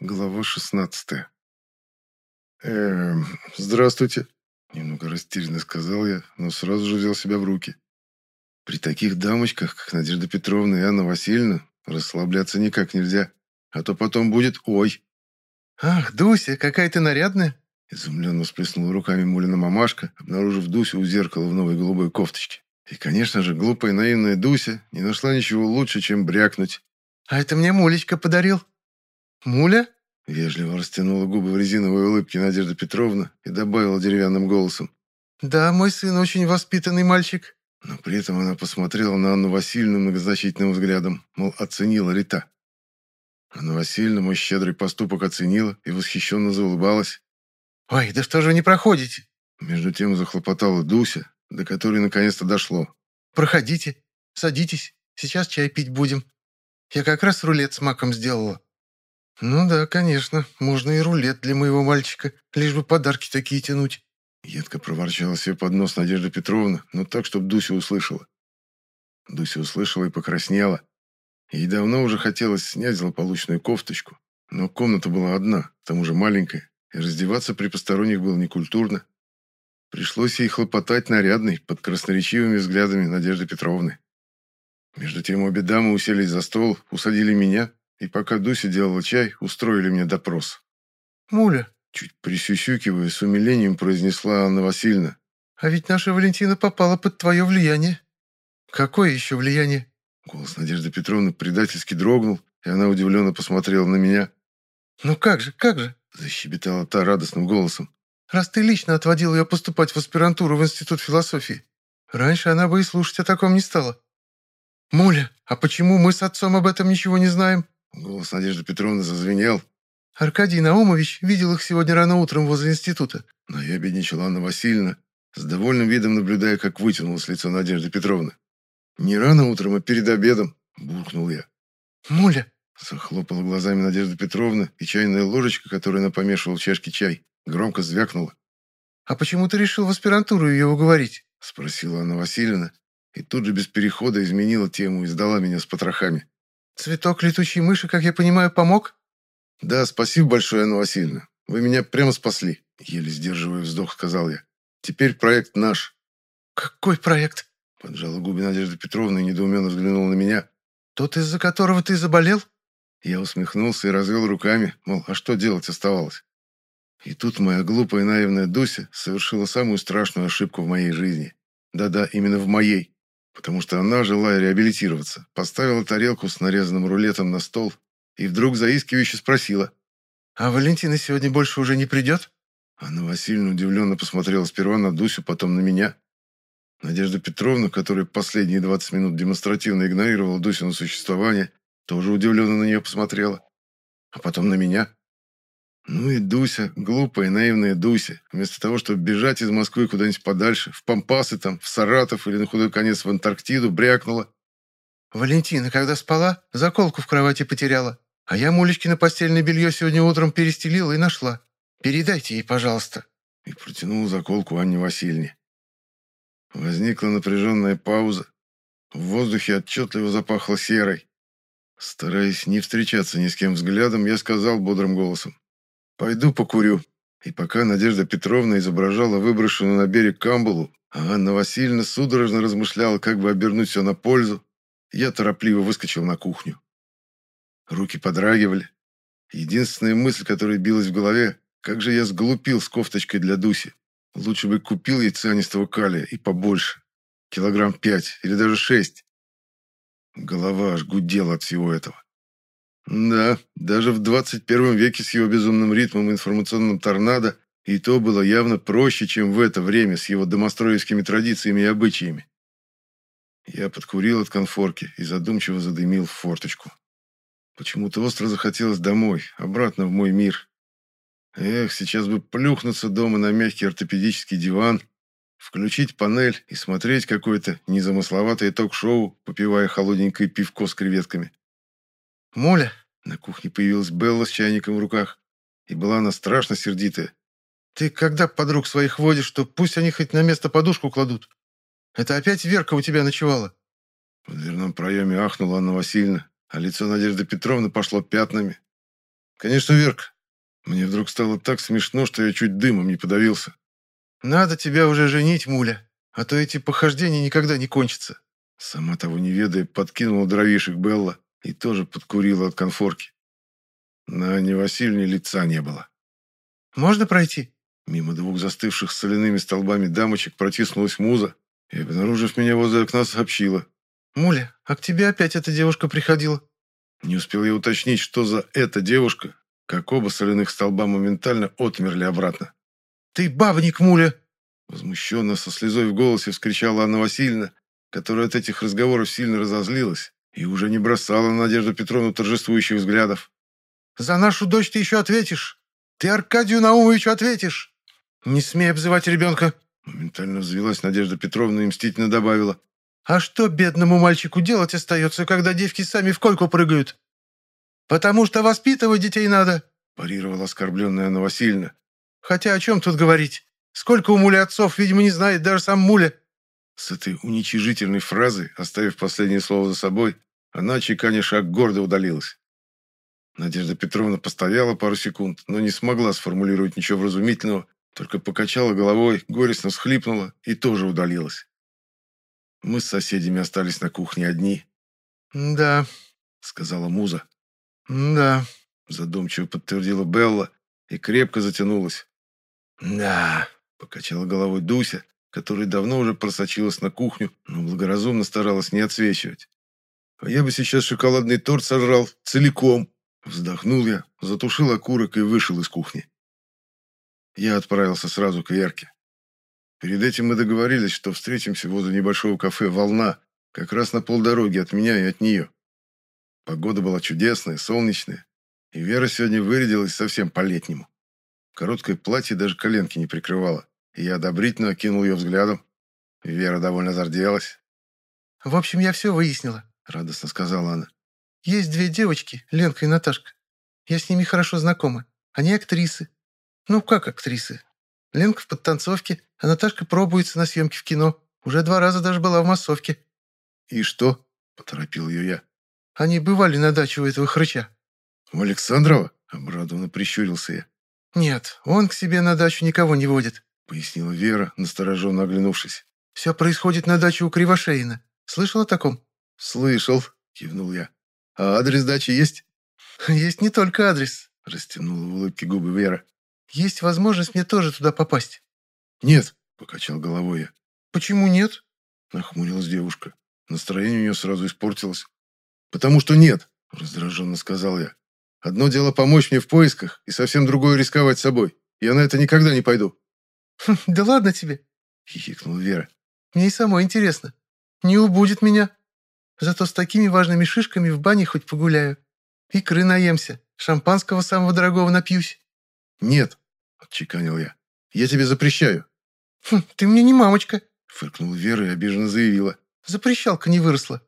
Глава 16 «Эм, здравствуйте», — немного растерянно сказал я, но сразу же взял себя в руки. При таких дамочках, как Надежда Петровна и Анна Васильевна, расслабляться никак нельзя, а то потом будет «ой». «Ах, Дуся, какая ты нарядная!» Изумленно всплеснула руками Мулина мамашка, обнаружив Дусю у зеркала в новой голубой кофточке. И, конечно же, глупая наивная Дуся не нашла ничего лучше, чем брякнуть. «А это мне Мулечка подарил». «Муля?» Вежливо растянула губы в резиновой улыбке Надежда Петровна и добавила деревянным голосом. «Да, мой сын очень воспитанный мальчик». Но при этом она посмотрела на Анну Васильевну многозначительным взглядом, мол, оценила ли та. Анна Васильевна мой щедрый поступок оценила и восхищенно заулыбалась. «Ой, да что же вы не проходите?» Между тем захлопотала Дуся, до которой наконец-то дошло. «Проходите, садитесь, сейчас чай пить будем. Я как раз рулет с маком сделала». «Ну да, конечно, можно и рулет для моего мальчика, лишь бы подарки такие тянуть». Едко проворчала себе под нос Надежда Петровна, но так, чтобы Дуся услышала. Дуся услышала и покраснела. Ей давно уже хотелось снять злополучную кофточку, но комната была одна, к тому же маленькая, и раздеваться при посторонних было некультурно. Пришлось ей хлопотать нарядной, под красноречивыми взглядами Надежды Петровны. Между тем обе дамы уселись за стол, усадили меня, и пока Дуся делала чай, устроили мне допрос. «Муля», чуть присюсюкивая, с умилением произнесла Анна Васильевна. «А ведь наша Валентина попала под твое влияние». «Какое еще влияние?» Голос Надежды Петровны предательски дрогнул, и она удивленно посмотрела на меня. «Ну как же, как же?» – защебетала та радостным голосом. «Раз ты лично отводил ее поступать в аспирантуру в Институт философии, раньше она бы и слушать о таком не стала». «Муля, а почему мы с отцом об этом ничего не знаем?» Голос Надежды Петровны зазвенел. «Аркадий Наумович видел их сегодня рано утром возле института». Но я бедничала Анна Васильевна, с довольным видом наблюдая, как вытянулось лицо Надежды Петровны. «Не рано утром, а перед обедом», — буркнул я. «Муля!» — захлопала глазами Надежда Петровна, и чайная ложечка, которую она помешивала в чашке чай, громко звякнула. «А почему ты решил в аспирантуру ее уговорить?» — спросила Анна Васильевна, и тут же без перехода изменила тему и сдала меня с потрохами. «Цветок летучей мыши, как я понимаю, помог?» «Да, спасибо большое, Анна Васильевна. Вы меня прямо спасли», — еле сдерживая вздох, сказал я. «Теперь проект наш». «Какой проект?» — поджала губы Надежда Петровна и недоуменно взглянула на меня. «Тот, из-за которого ты заболел?» Я усмехнулся и развел руками, мол, а что делать оставалось? И тут моя глупая и наивная Дуся совершила самую страшную ошибку в моей жизни. Да-да, именно в моей потому что она, желая реабилитироваться, поставила тарелку с нарезанным рулетом на стол и вдруг заискивающе спросила. «А Валентина сегодня больше уже не придет?» Анна Васильевна удивленно посмотрела сперва на Дусю, потом на меня. Надежда Петровна, которая последние 20 минут демонстративно игнорировала Дусину существование, тоже удивленно на нее посмотрела. А потом на меня. Ну и Дуся, глупая, наивная Дуся, вместо того, чтобы бежать из Москвы куда-нибудь подальше, в Пампасы там, в Саратов или на худой конец в Антарктиду, брякнула. Валентина, когда спала, заколку в кровати потеряла, а я мулечки на постельное белье сегодня утром перестелила и нашла. Передайте ей, пожалуйста. И протянула заколку Анне Васильевне. Возникла напряженная пауза. В воздухе отчетливо запахло серой. Стараясь не встречаться ни с кем взглядом, я сказал бодрым голосом. «Пойду покурю». И пока Надежда Петровна изображала выброшенную на берег камбалу, а Анна Васильевна судорожно размышляла, как бы обернуть все на пользу, я торопливо выскочил на кухню. Руки подрагивали. Единственная мысль, которая билась в голове, как же я сглупил с кофточкой для Дуси. Лучше бы купил ей цианистого калия и побольше. Килограмм пять или даже шесть. Голова аж гудела от всего этого. Да, даже в 21 веке с его безумным ритмом информационным торнадо и то было явно проще, чем в это время с его домостроевскими традициями и обычаями. Я подкурил от конфорки и задумчиво задымил в форточку. Почему-то остро захотелось домой, обратно в мой мир. Эх, сейчас бы плюхнуться дома на мягкий ортопедический диван, включить панель и смотреть какое-то незамысловатое ток-шоу, попивая холодненькое пивко с креветками. «Моля!» На кухне появилась Белла с чайником в руках. И была она страшно сердитая. «Ты когда подруг своих водишь, то пусть они хоть на место подушку кладут. Это опять Верка у тебя ночевала?» В дверном проеме ахнула Анна Васильевна, а лицо Надежды Петровны пошло пятнами. Конечно, Верка. Мне вдруг стало так смешно, что я чуть дымом не подавился. Надо тебя уже женить, муля, а то эти похождения никогда не кончатся. Сама того не ведая, подкинула дровишек Белла и тоже подкурила от конфорки. На Анне Васильевне лица не было. «Можно пройти?» Мимо двух застывших соляными столбами дамочек протиснулась муза и, обнаружив меня возле окна, сообщила. «Муля, а к тебе опять эта девушка приходила?» Не успел я уточнить, что за эта девушка, как оба соляных столба моментально отмерли обратно. «Ты бабник, Муля!» Возмущенно, со слезой в голосе вскричала Анна Васильевна, которая от этих разговоров сильно разозлилась и уже не бросала на Надежду Петровну торжествующих взглядов. «За нашу дочь ты еще ответишь! Ты Аркадию Наумовичу ответишь! Не смей обзывать ребенка!» Моментально взвелась Надежда Петровна и мстительно добавила. «А что бедному мальчику делать остается, когда девки сами в койку прыгают? Потому что воспитывать детей надо!» парировала оскорбленная Анна Васильевна. «Хотя о чем тут говорить? Сколько у Мули отцов, видимо, не знает даже сам Муля!» С этой уничижительной фразой, оставив последнее слово за собой, она, чеканя шаг, гордо удалилась. Надежда Петровна постояла пару секунд, но не смогла сформулировать ничего вразумительного, только покачала головой, горестно всхлипнула и тоже удалилась. Мы с соседями остались на кухне одни. «Да», — сказала Муза. «Да», — задумчиво подтвердила Белла и крепко затянулась. «Да», — покачала головой Дуся, которая давно уже просочилась на кухню, но благоразумно старалась не отсвечивать. «А я бы сейчас шоколадный торт сожрал целиком», Вздохнул я, затушил окурок и вышел из кухни. Я отправился сразу к Верке. Перед этим мы договорились, что встретимся возле небольшого кафе «Волна», как раз на полдороги от меня и от нее. Погода была чудесная, солнечная, и Вера сегодня вырядилась совсем по-летнему. Короткое платье даже коленки не прикрывало, и я одобрительно окинул ее взглядом. Вера довольно зарделась. «В общем, я все выяснила», — радостно сказала она. Есть две девочки, Ленка и Наташка. Я с ними хорошо знакома. Они актрисы. Ну, как актрисы? Ленка в подтанцовке, а Наташка пробуется на съемке в кино. Уже два раза даже была в массовке. «И что?» – поторопил ее я. Они бывали на даче у этого хрыча. «У Александрова?» – обрадованно прищурился я. «Нет, он к себе на дачу никого не водит», – пояснила Вера, настороженно оглянувшись. «Все происходит на даче у Кривошеина. Слышал о таком?» «Слышал», – кивнул я. А адрес дачи есть?» «Есть не только адрес», — растянула в улыбке губы Вера. «Есть возможность мне тоже туда попасть». «Нет», — покачал головой я. «Почему нет?» — нахмурилась девушка. Настроение у нее сразу испортилось. «Потому что нет», — раздраженно сказал я. «Одно дело помочь мне в поисках, и совсем другое рисковать собой. Я на это никогда не пойду». «Хм, «Да ладно тебе», — хихикнула Вера. «Мне и самой интересно. Не убудет меня». Зато с такими важными шишками в бане хоть погуляю. Икры наемся, шампанского самого дорогого напьюсь». «Нет», — отчеканил я, — «я тебе запрещаю». «Хм, ты мне не мамочка», — фыркнула Вера и обиженно заявила. «Запрещалка не выросла».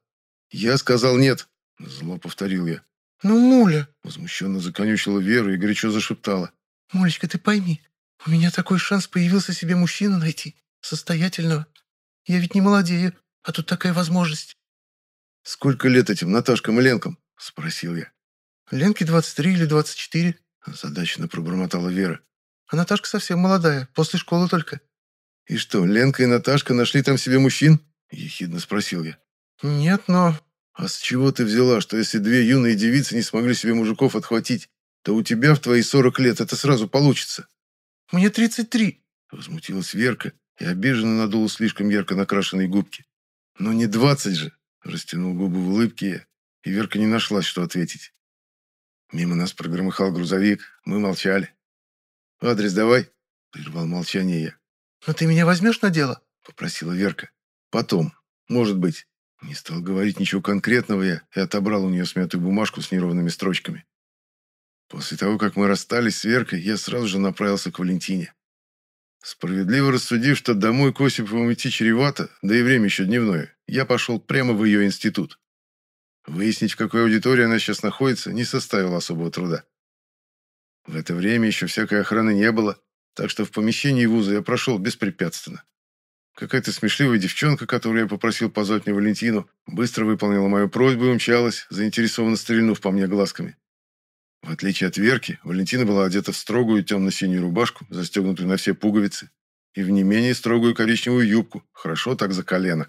«Я сказал нет», — зло повторил я. «Ну, Муля!» — возмущенно законючила Вера и горячо зашептала. «Мулечка, ты пойми, у меня такой шанс появился себе мужчину найти, состоятельного. Я ведь не молодею, а тут такая возможность. «Сколько лет этим Наташкам и Ленкам?» – спросил я. «Ленке 23 или 24», – задачно пробормотала Вера. «А Наташка совсем молодая, после школы только». «И что, Ленка и Наташка нашли там себе мужчин?» – ехидно спросил я. «Нет, но...» «А с чего ты взяла, что если две юные девицы не смогли себе мужиков отхватить, то у тебя в твои сорок лет это сразу получится?» «Мне тридцать три», – возмутилась Верка и обиженно надула слишком ярко накрашенные губки. «Ну не двадцать же!» Растянул губы в улыбке, и Верка не нашлась, что ответить. Мимо нас прогромыхал грузовик, мы молчали. «Адрес давай», — прервал молчание я. «Но ты меня возьмешь на дело?» — попросила Верка. «Потом. Может быть». Не стал говорить ничего конкретного я и отобрал у нее смятую бумажку с неровными строчками. После того, как мы расстались с Веркой, я сразу же направился к Валентине. Справедливо рассудив, что домой к Осипову идти чревато, да и время еще дневное, я пошел прямо в ее институт. Выяснить, в какой аудитории она сейчас находится, не составило особого труда. В это время еще всякой охраны не было, так что в помещении вуза я прошел беспрепятственно. Какая-то смешливая девчонка, которую я попросил позвать мне Валентину, быстро выполнила мою просьбу и умчалась, заинтересованно стрельнув по мне глазками. В отличие от Верки, Валентина была одета в строгую темно-синюю рубашку, застегнутую на все пуговицы, и в не менее строгую коричневую юбку, хорошо так за колено.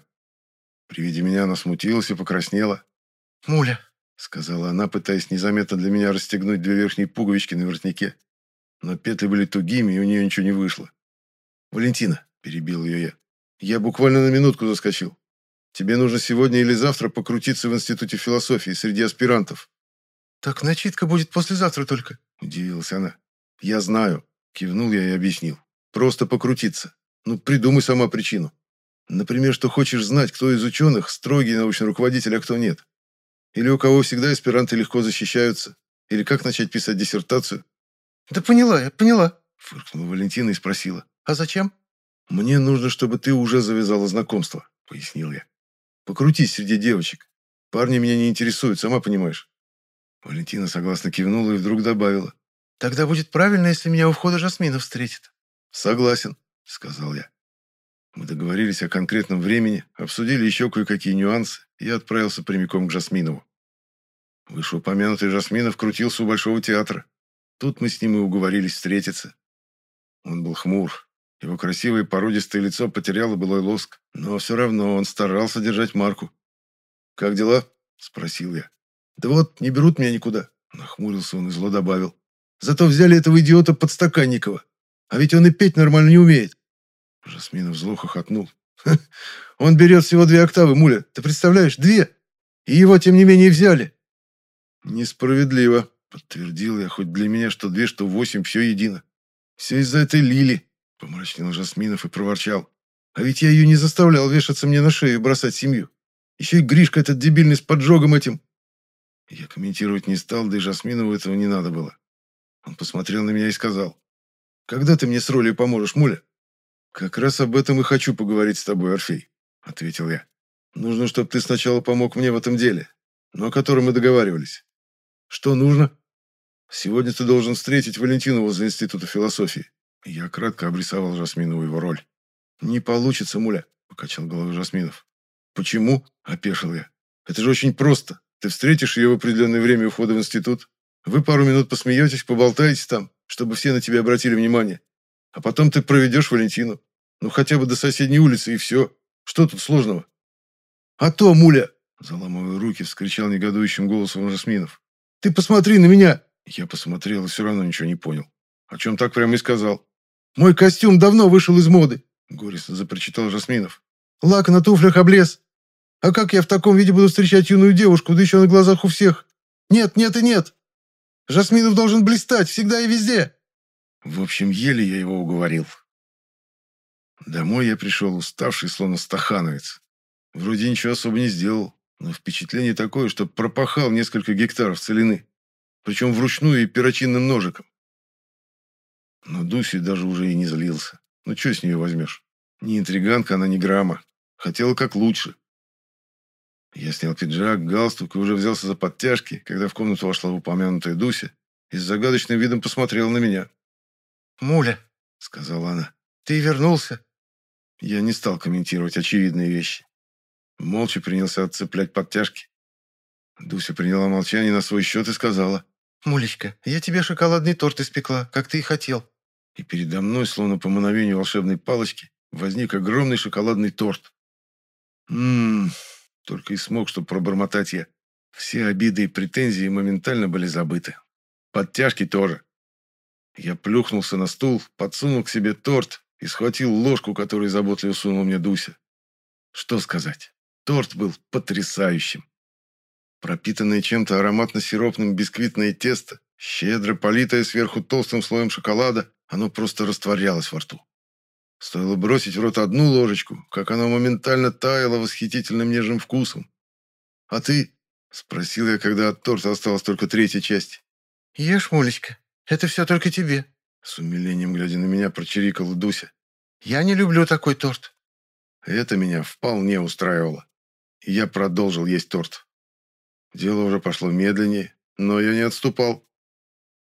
При виде меня она смутилась и покраснела. «Муля», — сказала она, пытаясь незаметно для меня расстегнуть две верхние пуговички на воротнике. Но петли были тугими, и у нее ничего не вышло. «Валентина», — перебил ее я, — «я буквально на минутку заскочил. Тебе нужно сегодня или завтра покрутиться в Институте философии среди аспирантов». «Так начитка будет послезавтра только», — удивилась она. «Я знаю», — кивнул я и объяснил. «Просто покрутиться. Ну, придумай сама причину. Например, что хочешь знать, кто из ученых строгий научный руководитель, а кто нет. Или у кого всегда аспиранты легко защищаются. Или как начать писать диссертацию. «Да поняла я, поняла», — фыркнула Валентина и спросила. «А зачем?» «Мне нужно, чтобы ты уже завязала знакомство», — пояснил я. «Покрутись среди девочек. Парни меня не интересуют, сама понимаешь». Валентина согласно кивнула и вдруг добавила. «Тогда будет правильно, если меня у входа Жасмина встретит». «Согласен», — сказал я. Мы договорились о конкретном времени, обсудили еще кое-какие нюансы, и я отправился прямиком к Жасминову. Вышеупомянутый Жасминов крутился у Большого театра. Тут мы с ним и уговорились встретиться. Он был хмур. Его красивое породистое лицо потеряло былой лоск, но все равно он старался держать марку. «Как дела?» – спросил я. «Да вот, не берут меня никуда», – нахмурился он и зло добавил. «Зато взяли этого идиота Подстаканникова. А ведь он и петь нормально не умеет». Жасминов зло хохотнул. «Он берет всего две октавы, Муля. Ты представляешь, две! И его, тем не менее, взяли!» «Несправедливо», — подтвердил я, хоть для меня что две, что восемь, все едино. «Все из-за этой Лили», — помрачнел Жасминов и проворчал. «А ведь я ее не заставлял вешаться мне на шею и бросать семью. Еще и Гришка этот дебильный с поджогом этим». Я комментировать не стал, да и Жасминову этого не надо было. Он посмотрел на меня и сказал. «Когда ты мне с ролью поможешь, Муля?» «Как раз об этом и хочу поговорить с тобой, Орфей», — ответил я. «Нужно, чтобы ты сначала помог мне в этом деле, но о котором мы договаривались. Что нужно?» «Сегодня ты должен встретить Валентину возле Института философии». Я кратко обрисовал Жасминову его роль. «Не получится, Муля», — покачал головой Жасминов. «Почему?» — опешил я. «Это же очень просто. Ты встретишь ее в определенное время у входа в институт. Вы пару минут посмеетесь, поболтаете там, чтобы все на тебя обратили внимание. А потом ты проведешь Валентину. Ну, хотя бы до соседней улицы, и все. Что тут сложного? А то, муля, заламывая руки, вскричал негодующим голосом Жасминов. Ты посмотри на меня. Я посмотрел и все равно ничего не понял. О чем так прямо и сказал. Мой костюм давно вышел из моды, горестно запрочитал Жасминов. Лак на туфлях облез. А как я в таком виде буду встречать юную девушку, да еще на глазах у всех? Нет, нет и нет. Жасминов должен блистать всегда и везде. В общем, еле я его уговорил. Домой я пришел уставший, словно стахановец. Вроде ничего особо не сделал, но впечатление такое, что пропахал несколько гектаров целины. Причем вручную и перочинным ножиком. Но Дуси даже уже и не злился. Ну, что с нее возьмешь? Не интриганка она, ни грамма. Хотела как лучше. Я снял пиджак, галстук и уже взялся за подтяжки, когда в комнату вошла упомянутая Дуся и с загадочным видом посмотрела на меня. «Муля», — сказала она, — «ты вернулся». Я не стал комментировать очевидные вещи. Молча принялся отцеплять подтяжки. Дуся приняла молчание на свой счет и сказала. «Мулечка, я тебе шоколадный торт испекла, как ты и хотел». И передо мной, словно по мановению волшебной палочки, возник огромный шоколадный торт. Ммм, только и смог, что пробормотать я. Все обиды и претензии моментально были забыты. Подтяжки тоже. Я плюхнулся на стул, подсунул к себе торт и схватил ложку, которую заботливо сунул мне Дуся. Что сказать? Торт был потрясающим. Пропитанное чем-то ароматно-сиропным бисквитное тесто, щедро политое сверху толстым слоем шоколада, оно просто растворялось во рту. Стоило бросить в рот одну ложечку, как оно моментально таяло восхитительным нежным вкусом. «А ты?» — спросил я, когда от торта осталась только третья часть. «Ешь, Молечка», это все только тебе». С умилением, глядя на меня, прочирикала Дуся. «Я не люблю такой торт». Это меня вполне устраивало. И я продолжил есть торт. Дело уже пошло медленнее, но я не отступал.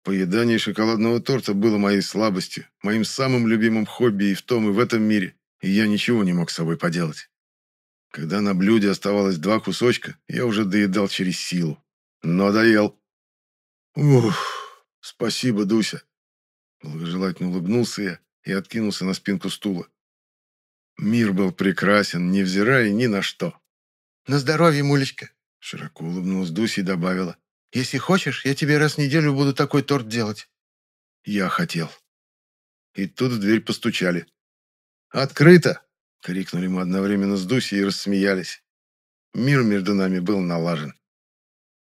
Поедание шоколадного торта было моей слабостью, моим самым любимым хобби и в том, и в этом мире, и я ничего не мог с собой поделать. Когда на блюде оставалось два кусочка, я уже доедал через силу. Но доел. Ух, спасибо, Дуся. Благожелательно улыбнулся я и откинулся на спинку стула. Мир был прекрасен, невзирая ни на что. «На здоровье, Мулечка!» Широко улыбнулась Дуся и добавила. «Если хочешь, я тебе раз в неделю буду такой торт делать». Я хотел. И тут в дверь постучали. «Открыто!» — крикнули мы одновременно с Дусей и рассмеялись. Мир между нами был налажен.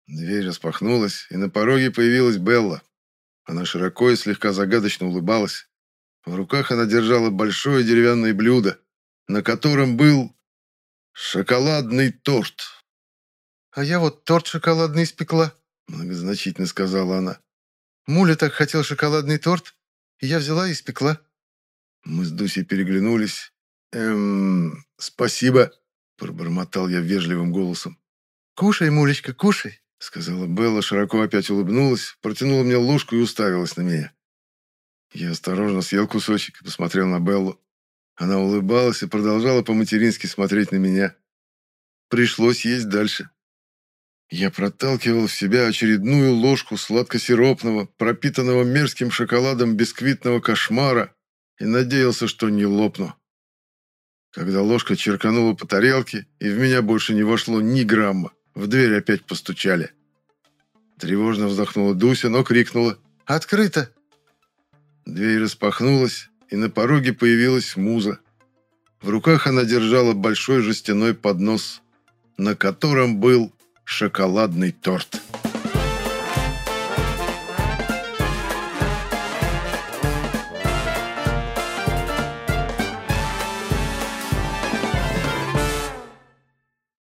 Дверь распахнулась, и на пороге появилась Белла. Она широко и слегка загадочно улыбалась. В руках она держала большое деревянное блюдо, на котором был шоколадный торт. «А я вот торт шоколадный испекла», — многозначительно сказала она. «Муля так хотел шоколадный торт, и я взяла и испекла». Мы с Дусей переглянулись. «Эм, спасибо», — пробормотал я вежливым голосом. «Кушай, Мулечка, кушай», — сказала Белла, широко опять улыбнулась, протянула мне ложку и уставилась на меня. Я осторожно съел кусочек и посмотрел на Беллу. Она улыбалась и продолжала по-матерински смотреть на меня. Пришлось есть дальше. Я проталкивал в себя очередную ложку сладко-сиропного, пропитанного мерзким шоколадом бисквитного кошмара и надеялся, что не лопну. Когда ложка черканула по тарелке, и в меня больше не вошло ни грамма, в дверь опять постучали. Тревожно вздохнула Дуся, но крикнула «Открыто!» Дверь распахнулась, и на пороге появилась муза. В руках она держала большой жестяной поднос, на котором был шоколадный торт.